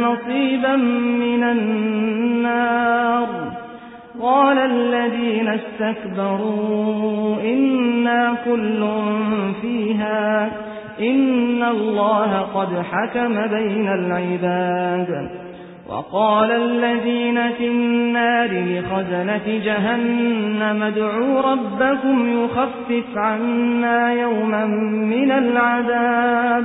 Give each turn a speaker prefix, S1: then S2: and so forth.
S1: نصيبا من النار. قال الذين استكبروا إنا كل فيها. إن الله قد حكم بين العباد. وقال الذين في النار لخزنة جهنم ادعوا ربكم يخفف عنا يوما من العذاب.